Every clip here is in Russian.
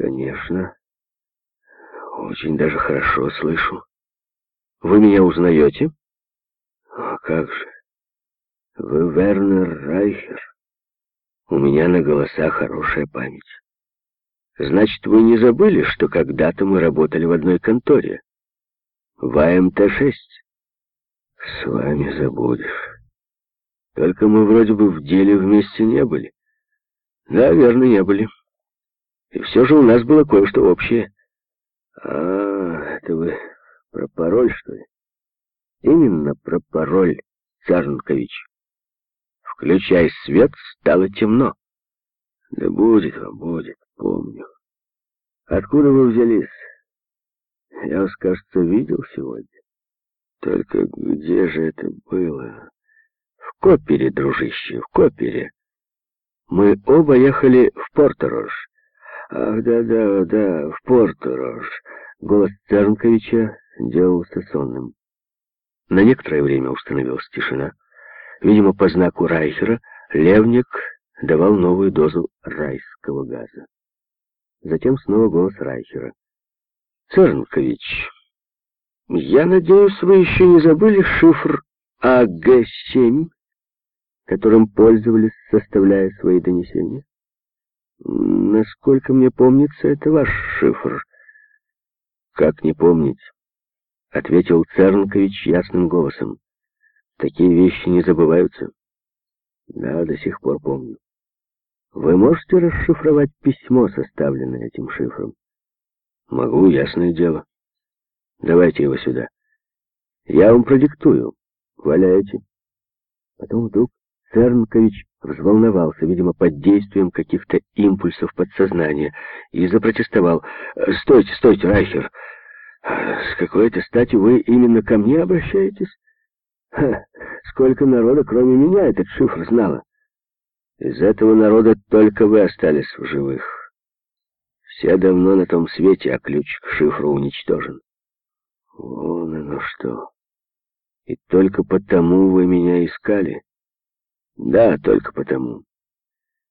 Конечно. Очень даже хорошо слышу. Вы меня узнаете? А как же. Вы Вернер Райхер. У меня на голоса хорошая память. Значит, вы не забыли, что когда-то мы работали в одной конторе? В АМТ-6. С вами забудешь. Только мы вроде бы в деле вместе не были. Да, верно, не были. И все же у нас было кое-что общее. А, это вы про пароль, что ли? Именно про пароль, Царнкович. Включай свет, стало темно. Да будет вам, будет, помню. Откуда вы взялись? Я вас, кажется, видел сегодня. Только где же это было? В Копере, дружище, в Копере. Мы оба ехали в Порторож. Ах, да-да, да, в Порторож. Голос Цернковича делался сонным. На некоторое время установилась тишина. Видимо, по знаку Райхера Левник давал новую дозу райского газа. Затем снова голос Райхера. «Цернкович, я надеюсь, вы еще не забыли шифр АГ-7, которым пользовались, составляя свои донесения? Насколько мне помнится, это ваш шифр». «Как не помнить?» — ответил Цернкович ясным голосом. «Такие вещи не забываются». «Да, до сих пор помню». Вы можете расшифровать письмо, составленное этим шифром? Могу, ясное дело. Давайте его сюда. Я вам продиктую. Валяйте. Потом вдруг Цернкович взволновался, видимо, под действием каких-то импульсов подсознания, и запротестовал. «Стойте, стойте, Райхер! С какой-то стати вы именно ко мне обращаетесь? Ха, сколько народа, кроме меня, этот шифр знало!» Из этого народа только вы остались в живых. Все давно на том свете, а ключ к шифру уничтожен. Вон оно что. И только потому вы меня искали? Да, только потому.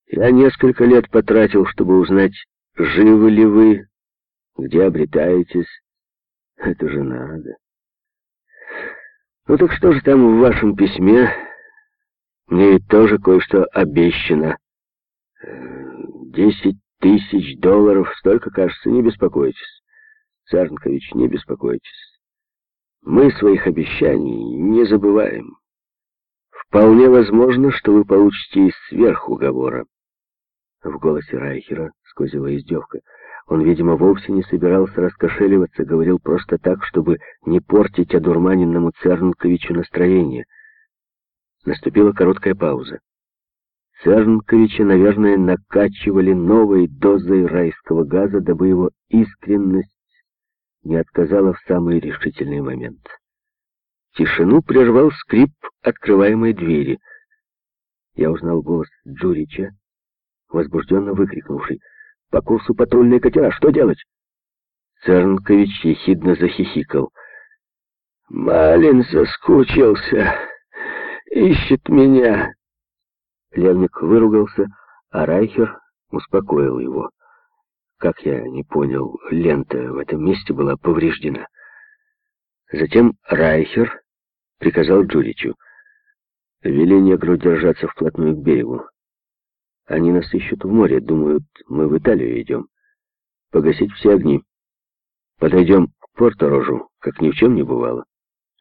Я несколько лет потратил, чтобы узнать, живы ли вы, где обретаетесь. Это же надо. Ну так что же там в вашем письме... Мне тоже кое-что обещано. Десять тысяч долларов, столько, кажется, не беспокойтесь. Царнкович, не беспокойтесь. Мы своих обещаний не забываем. Вполне возможно, что вы получите и сверх уговора. В голосе Райхера сквозила издевка. Он, видимо, вовсе не собирался раскошеливаться, говорил просто так, чтобы не портить одурманенному Цернковичу настроение — Наступила короткая пауза. Цернковича, наверное, накачивали новой дозой райского газа, дабы его искренность не отказала в самый решительный момент. Тишину прервал скрип открываемой двери. Я узнал голос Джурича, возбужденно выкрикнувший «По курсу патрульные катера, что делать?» Цернкович ехидно захихикал. «Малин соскучился!» ищет меня!» Левник выругался, а Райхер успокоил его. Как я не понял, лента в этом месте была повреждена. Затем Райхер приказал Джуричу. «Вели негру держаться вплотную к берегу. Они нас ищут в море, думают, мы в Италию идем. Погасить все огни. Подойдем к Порторожу, как ни в чем не бывало.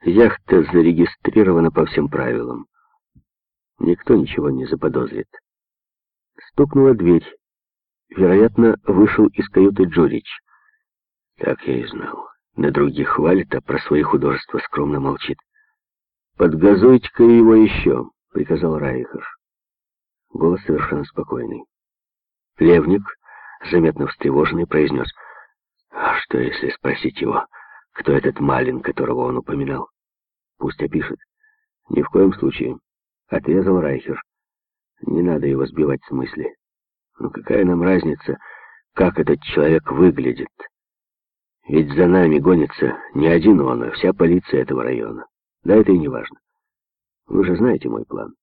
Яхта зарегистрирована по всем правилам. Никто ничего не заподозрит. Стукнула дверь. Вероятно, вышел из каюты Джурич. Так я и знал. На других хвалит, а про свои художества скромно молчит. «Подгазуйте-ка его еще», — приказал Райхер. Голос совершенно спокойный. Левник, заметно встревоженный, произнес. «А что, если спросить его?» Кто этот Малин, которого он упоминал? Пусть опишет. Ни в коем случае. Отрезал Райхер. Не надо его сбивать с мысли. Ну какая нам разница, как этот человек выглядит? Ведь за нами гонится не один он, а вся полиция этого района. Да это и не важно. Вы же знаете мой план.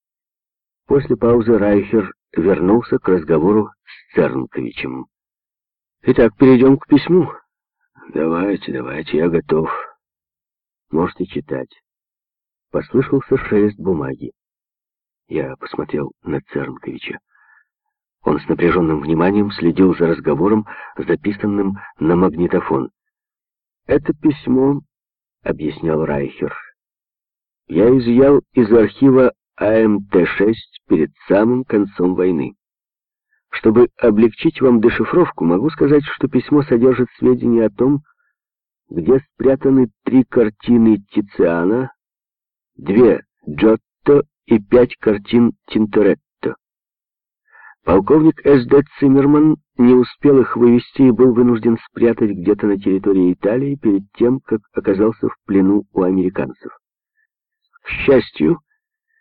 После паузы Райхер вернулся к разговору с Цернковичем. Итак, перейдем к письму. Давайте, давайте, я готов. Можете читать. Послышался шелест бумаги. Я посмотрел на Цернковича. Он с напряженным вниманием следил за разговором, записанным на магнитофон. «Это письмо», — объяснял Райхер, — «я изъял из архива АМТ-6 перед самым концом войны. Чтобы облегчить вам дешифровку, могу сказать, что письмо содержит сведения о том, где спрятаны три картины Тициана, две Джотто и пять картин Тинторетто. Полковник С.Д. Циммерман не успел их вывести и был вынужден спрятать где-то на территории Италии перед тем, как оказался в плену у американцев. К счастью,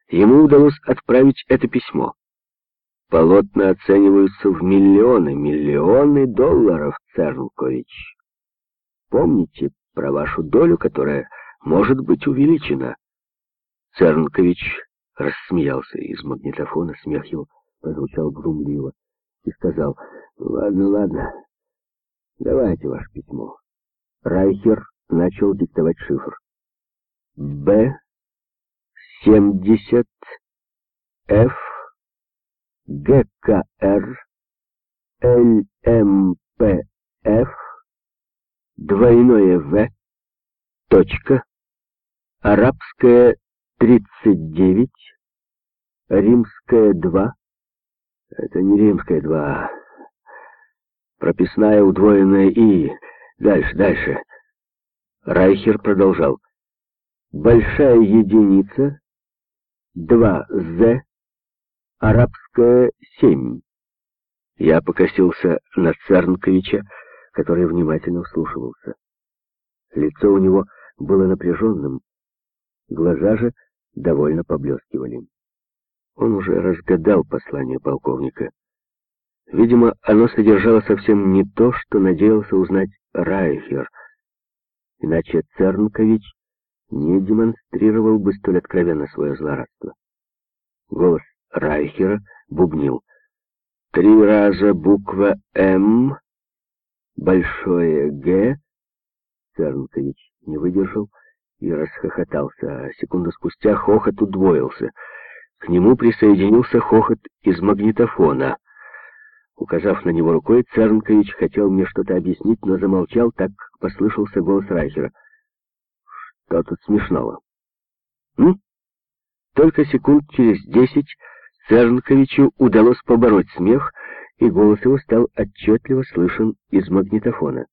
ему удалось отправить это письмо. Полотна оцениваются в миллионы, миллионы долларов, Цернкович. Помните про вашу долю, которая может быть увеличена. Цернкович рассмеялся из магнитофона, смех его прозвучал глумливо, и сказал, «Ладно, ладно, давайте ваше письмо». Райхер начал диктовать шифр. «Б-70 Ф ГКР ЛМПФ двойное В точка арабская 39 римская 2 это не римская 2 прописная удвоенная И дальше, дальше Райхер продолжал большая единица 2З арабская семь. Я покосился на Цернковича, который внимательно вслушивался. Лицо у него было напряженным, глаза же довольно поблескивали. Он уже разгадал послание полковника. Видимо, оно содержало совсем не то, что надеялся узнать Райхер, иначе Цернкович не демонстрировал бы столь откровенно свое злорадство. Голос Райхера бубнил. Три раза буква «М», большое «Г». Цернкович не выдержал и расхохотался, а секунду спустя хохот удвоился. К нему присоединился хохот из магнитофона. Указав на него рукой, Цернкович хотел мне что-то объяснить, но замолчал, так послышался голос Райхера. «Что тут смешного?» «Ну?» Только секунд через десять Цернковичу удалось побороть смех, и голос его стал отчетливо слышен из магнитофона.